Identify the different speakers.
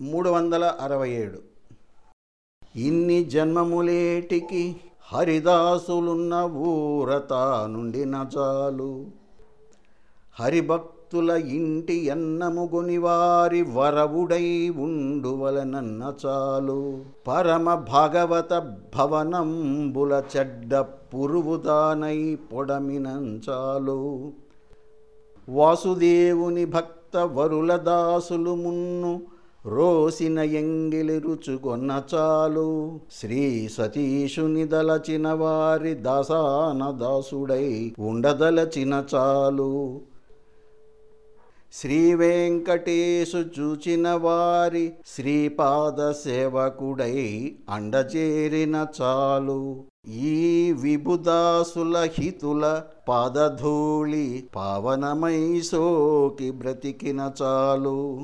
Speaker 1: మూడు వందల అరవై ఏడు. ఇన్ని జన్మములేటికి హరిదాసులున్న ఊరత నుండి నజాలు. హరిభక్తుల ఇంటి ఎన్నముగుని వారి వరవుడై ఉండువలనన్న చాలు. పరమ భగవత భవనంబుల చెడ్డ పురువుదానై పొడమినంచాలు. వాసుదేవుని భక్త వరుల దాసులు మున్ను రోసిన ఎంగిలి రుచుకొన్న చాలు. శ్రీ సతీషుని దలచిన వారి దాసాన దాసుడై ఉండదలచిన చాలు. శ్రీ వెంకటేశు చూచిన వారి శ్రీపాద సేవకుడై అండచేరిన చాలు. ఈ విభుదాసుల హితుల పాదధూళి పావనమై సోకి బ్రతికిన చాలు.